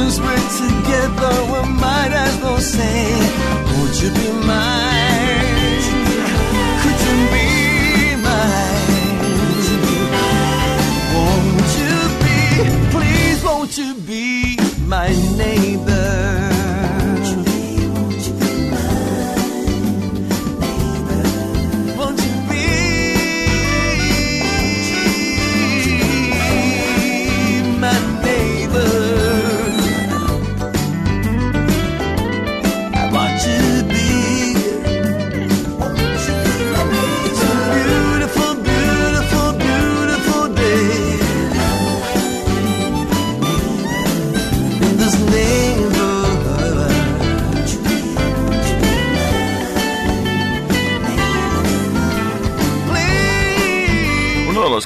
Since we're together, we might as well say, Would you be mine? Could you be mine? Won't you be, please, won't you be my name?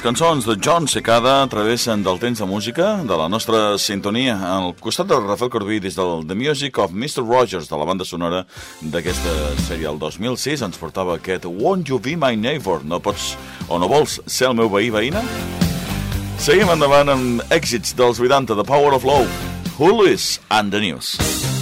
cançons de John Secada travessen del temps de música de la nostra sintonia al costat de Rafael Corbí des del The Music of Mr. Rogers de la banda sonora d'aquesta sèrie el 2006 ens portava aquest Won't You Be My Neighbor no pots o no vols ser el meu veí veïna? Seguim endavant amb èxits dels 80 The Power of Love Who is and the News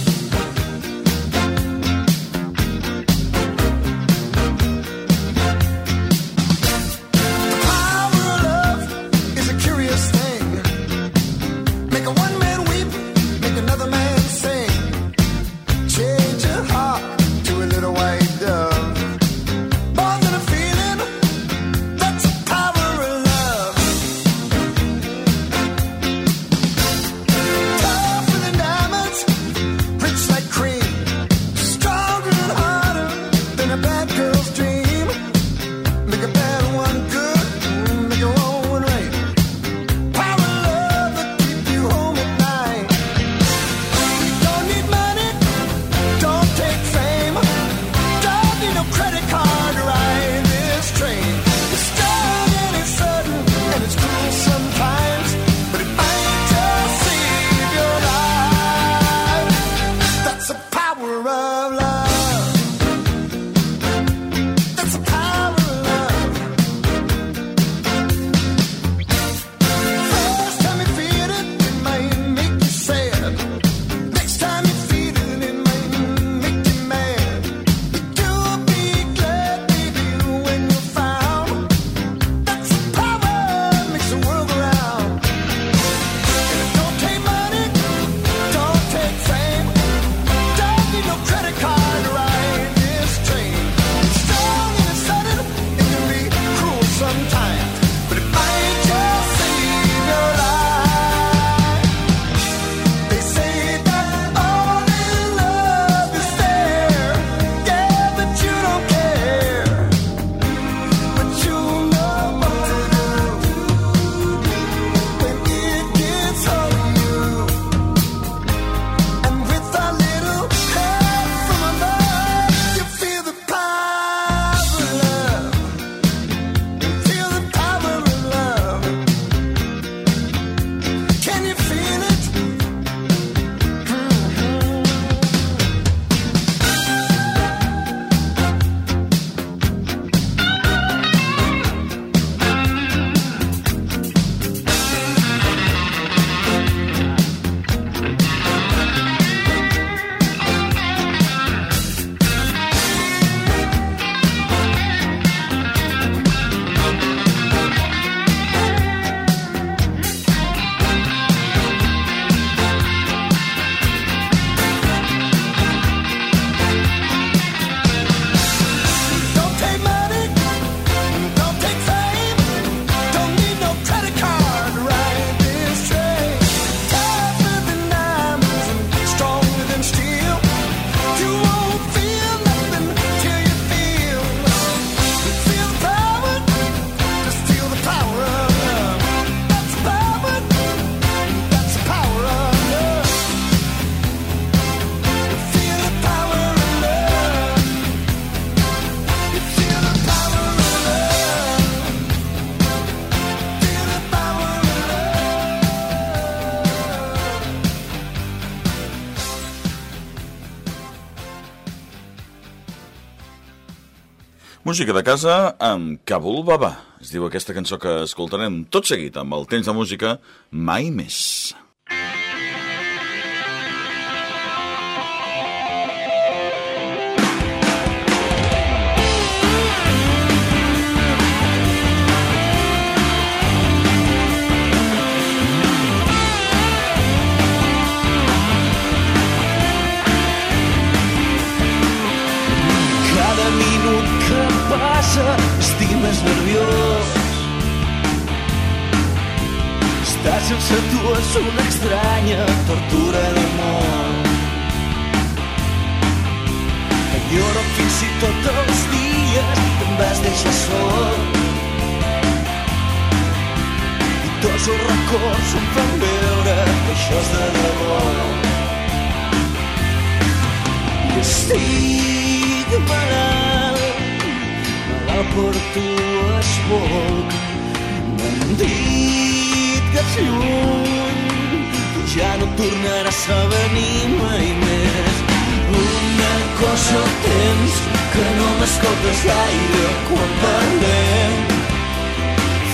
Música de casa amb Kabul Baba. Es diu aquesta cançó que escoltarem tot seguit amb el temps de música Mai Més. Estar sense tu és una estranya tortura d'amor. Enyoro fins i tot els dies que em vas deixar sol. I tots els records em fan veure que això és de debò. I estic malalt, malalt per tu es vol. M'han que ets lluny, que ja no tornaràs a venir mai més. Una cosa tens, que no m'escoltes gaire quan parlem.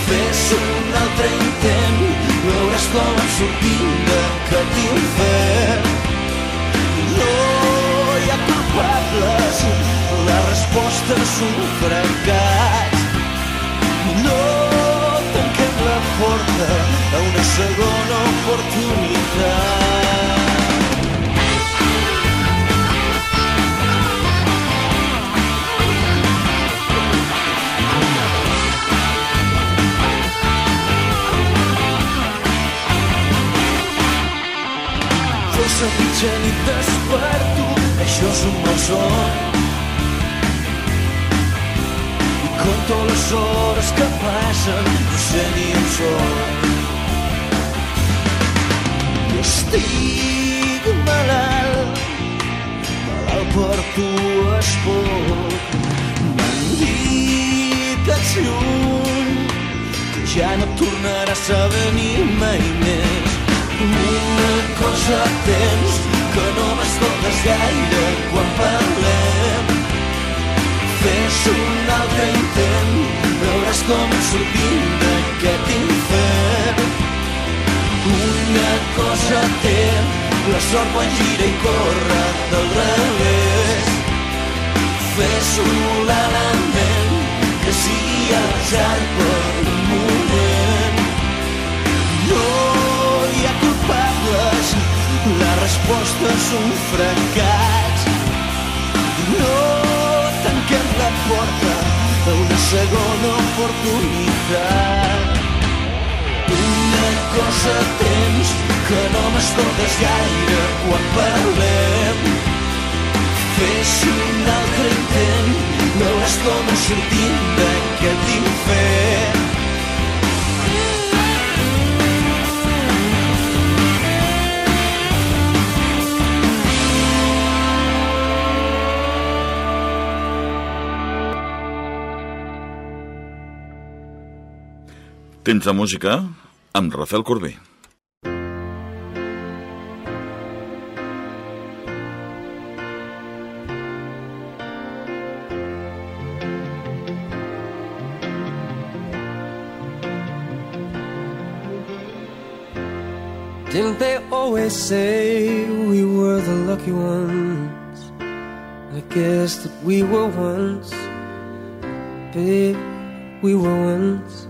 Fes un altre intent, veuràs com em sortim d'aquest infern. No hi ha culpables, la resposta és un fracàs. No tanquem la porta a una segona oportunitat. Força mitja nit desperto, això és un malson. Conto les hores que passen, no sé ni on són. I estic malalt, malalt per tu es pot. M'han dit que ets lluny, que ja no tornaràs a venir mai més. Una cosa tens que no m'escoltes gaire quan parlem. Fes un altre intent, veuràs com sortim d'aquest infern. Una cosa té, la sort quan gira i corre del revés. Fes un element que sigui atzar per un moment. No hi ha culpables, la resposta és un fracàs. Segona oportunitat. Una cosa tens que no m'escoltes gaire quan parlem. Fes un altre intent, veuràs com ens sortim d'aquest infern. Temps de música amb Rafael Corbí. Didn't they always say we were the lucky ones? I guess that we were once, babe, we were once.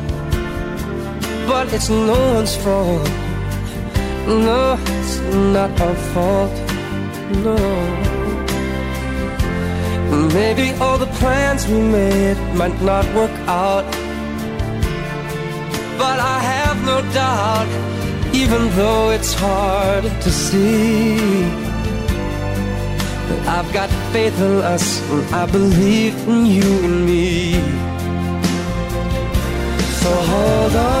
but it's no one's fault. No, it's not our fault. No. Maybe all the plans we made might not work out. But I have no doubt, even though it's hard to see. that I've got faith in us, and I believe in you and me. So hold on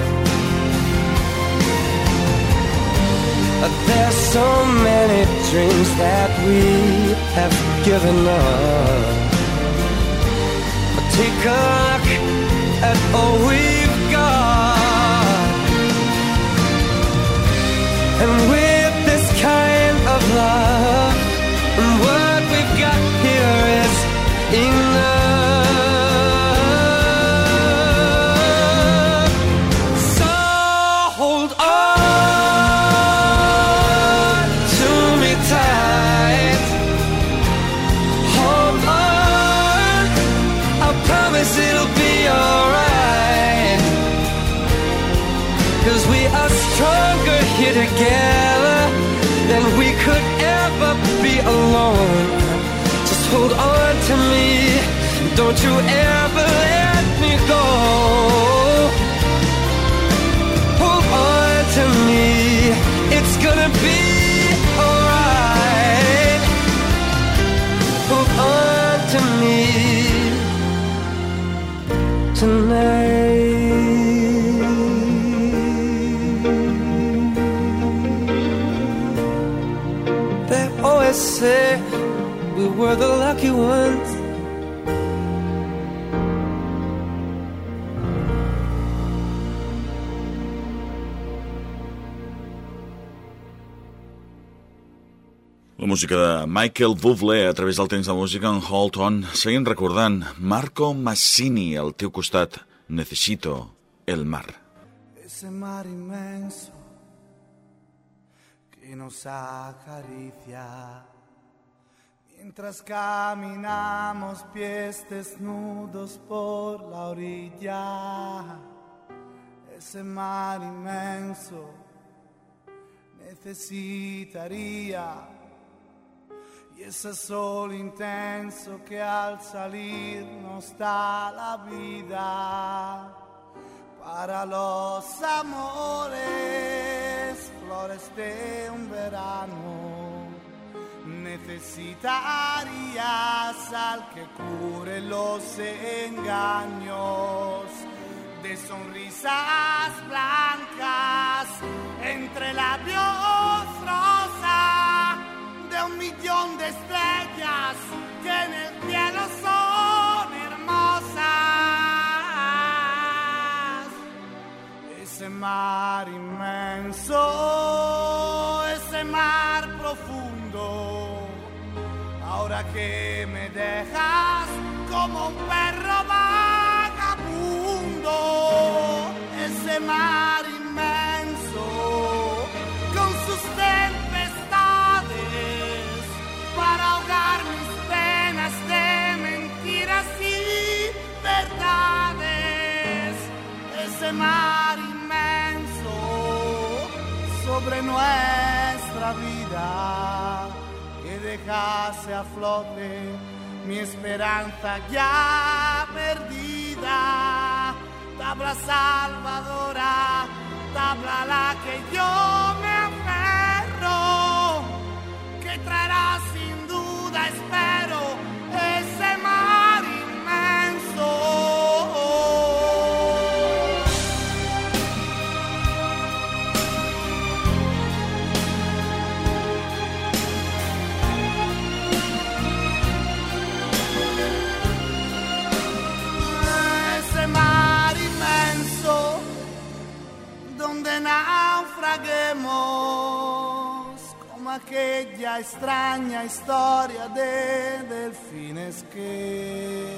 There's so many dreams that we have given up. Take a look at all we've got. And with this kind of love, what we've got here is enough. Música de Michael Bublé a través del temps de música en Hold On. Seguim recordant Marco Massini al teu costat. Necesito el mar. Ese mar inmenso que nos acaricia mientras caminamos pies desnudos por la orilla. Ese mar inmenso necesitaría ese sol intenso que al salir nos da la vida para los amores, flores de un verano. Necesitarías al que cure los engaños de sonrisas blancas entre labios rosa un millón de estrellas que en el cielo son hermosas. Ese mar inmenso, ese mar profundo, ahora que me dejas como un perro vagabundo, ese mar ese mar inmenso sobre nuestra vida que dejase a flote mi esperanza ya perdida, tabla salvadora, tabla la que yo me aferro, que traerá sin aquella extraña historia de delfines que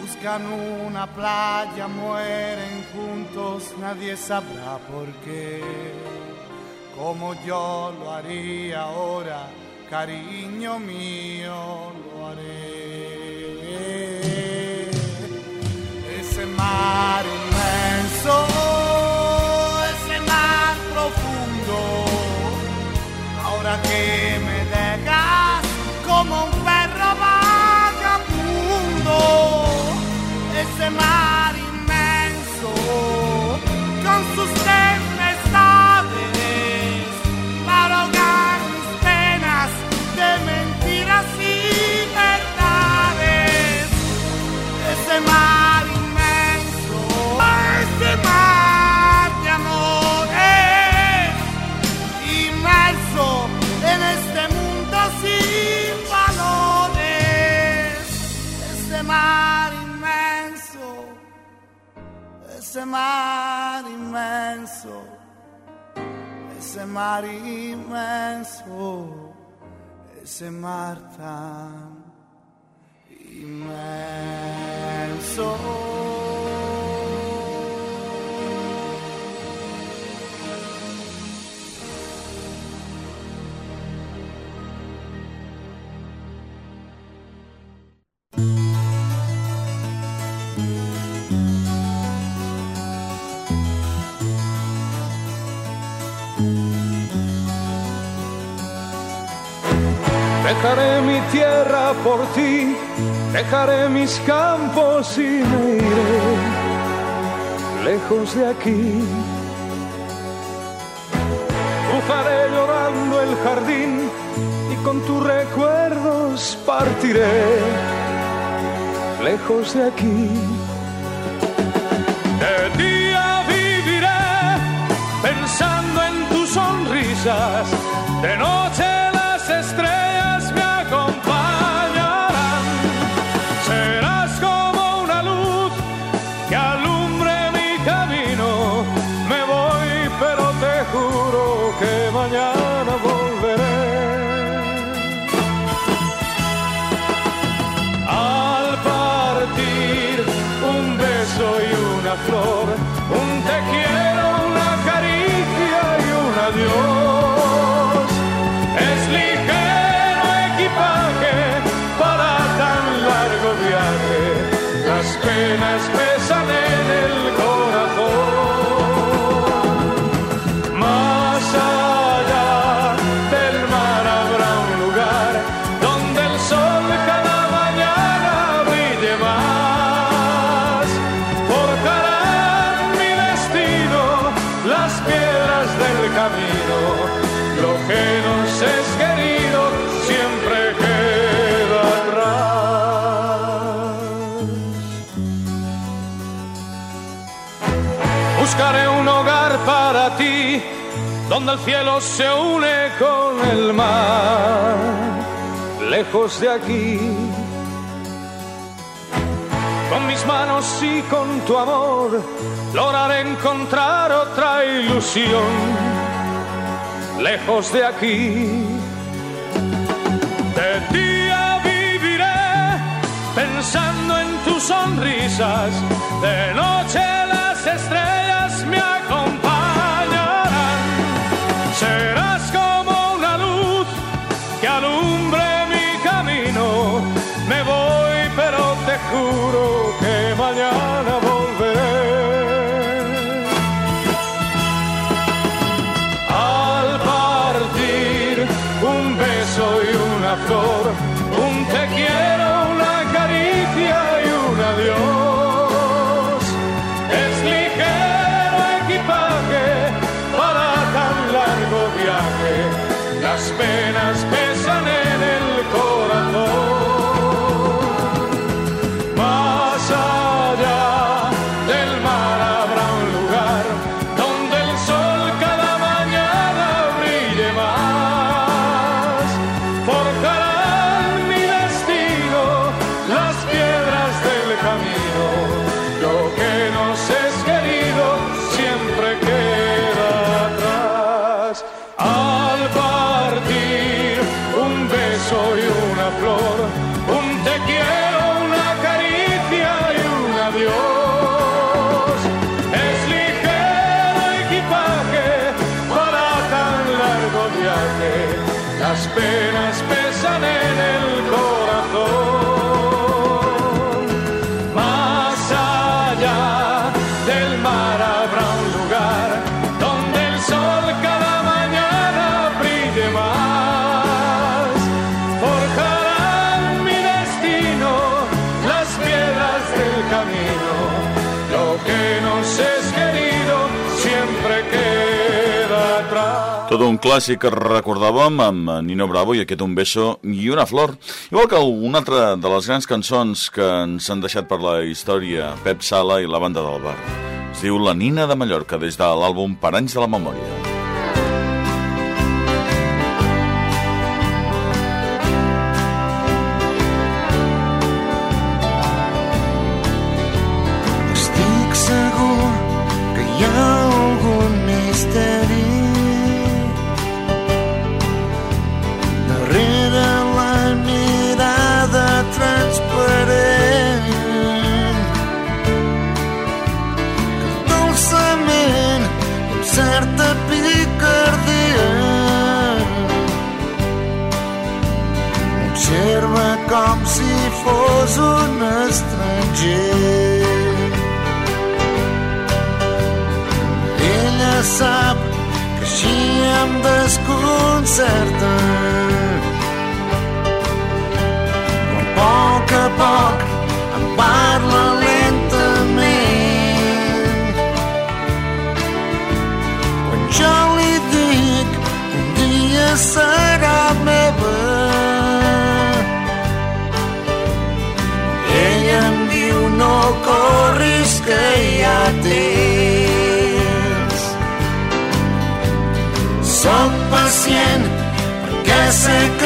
buscan una playa, mueren juntos, nadie sabrá por qué. Como yo lo haría ahora, cariño mío, lo haré. Ese mar inmenso, que me ese mar inmenso, ese mar inmenso, ese mar tan inmenso. Por ti, dejaré mis campos y me iré lejos de aquí. Cruzaré llorando el jardín y con tus recuerdos partiré lejos de aquí. De día viviré pensando en tus sonrisas, de noche las penas el cielo se une con el mar, lejos de aquí. Con mis manos y con tu amor, lograré encontrar otra ilusión, lejos de aquí. De día viviré pensando en tus sonrisas, de noche las estrellas me. Serás como una luz que alumbre mi camino. Me voy, pero te juro clàssic que recordàvem amb eh, Nino Bravo i aquest Un beso i una flor. Igual que una altra de les grans cançons que ens han deixat per la història Pep Sala i la banda del bar. Es diu La Nina de Mallorca des de l'àlbum Paranys de la Memòria. desconcert. second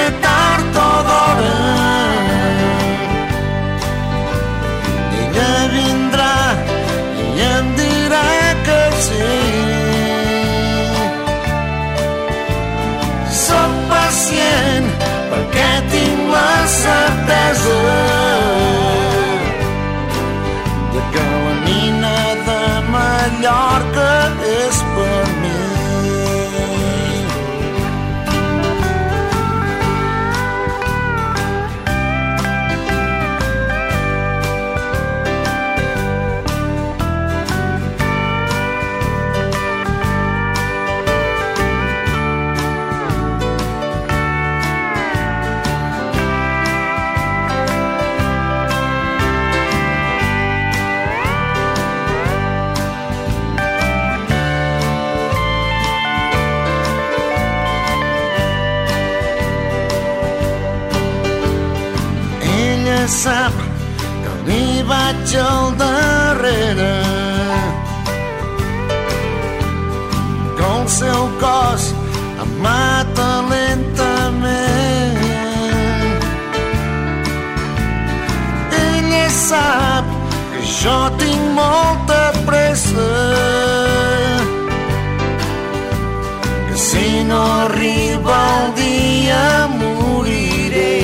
Si no arriba el dia moriré.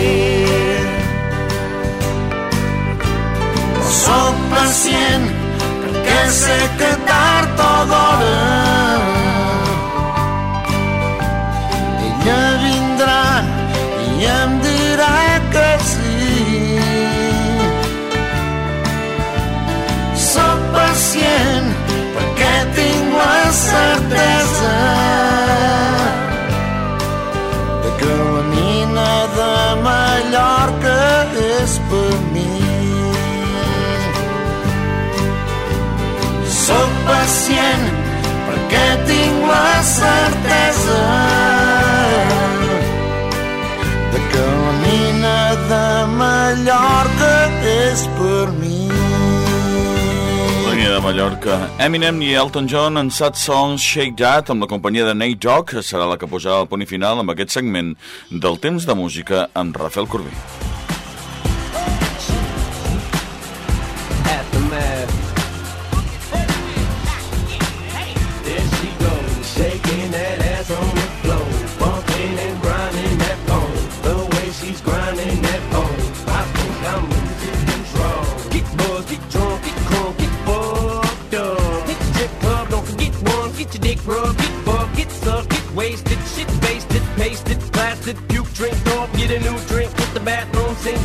No soc pacient perquè sé que Mallorca. Eminem i Elton John en Sad Songs Shake That amb la companyia de Nate Dogg serà la que posarà el punt final amb aquest segment del temps de música amb Rafael Corbí. Aftermath There she goes, shaking that ass it, blasted, puke, drink, get a new drink, hit the bathroom sink.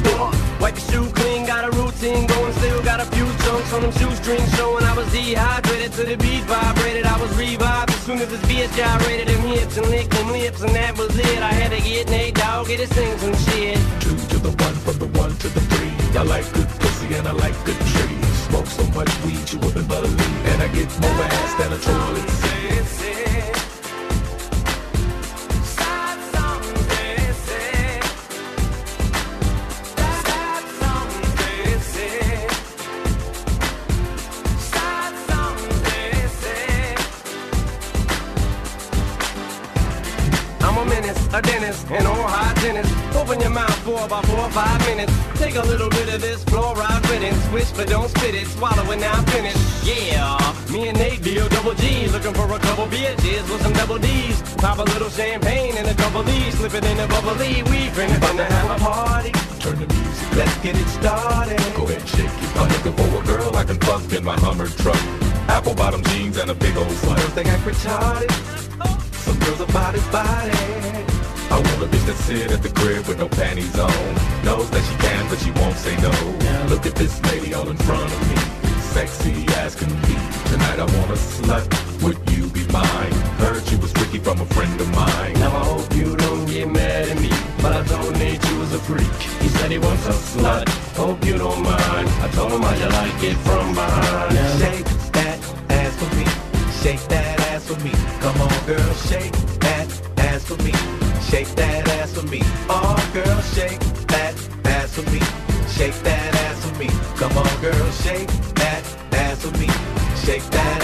Wipe your shoe clean, got a routine going, still got a few chunks on them shoestrings showing. I was dehydrated to the beat vibrated, I was revived as soon as this beat gyrated them hips and them lips, and that was it. I had to get Nate Dogg, get sing some shit. Two to the one, from the one to the three. I like good pussy and I like good trees. Smoke so much weed you wouldn't believe, and I get more ass than a toilet seat. Menace, dentist, and all high tennis. Open your mouth for about four or five minutes. Take a little bit of this fluoride riddance. Switch, but don't spit it. Swallow it now, finish. Yeah, me and Nate deal double G. Looking for a couple bitches with some double D's. Pop a little champagne and a couple D's. Slip it in a bubbly. We finna, finna have a party. Turn the music. Let's get it started. Go ahead, shake it. I'm looking for a girl I can fuck in my Hummer truck. Apple bottom jeans and a big old Girls slut. think I retarded. Some girls are body body. I want a bitch that sit at the crib with no panties on. Knows that she can, but she won't say no. Look at this lady all in front of me. Sexy as can be. Tonight I want a slut. Would you be mine? Heard you was tricky from a friend of mine. Now I hope you don't get mad at me, but I told Nate you was a freak. He said he wants a slut. Hope you don't mind. I told him how you like it from behind. Now Shake that ass for me. Shake that ass for me. Come on, girl, shake Shake that ass for me. Oh, girl, shake that ass for me. Shake that ass for me. Come on, girl, shake that ass for me. Shake that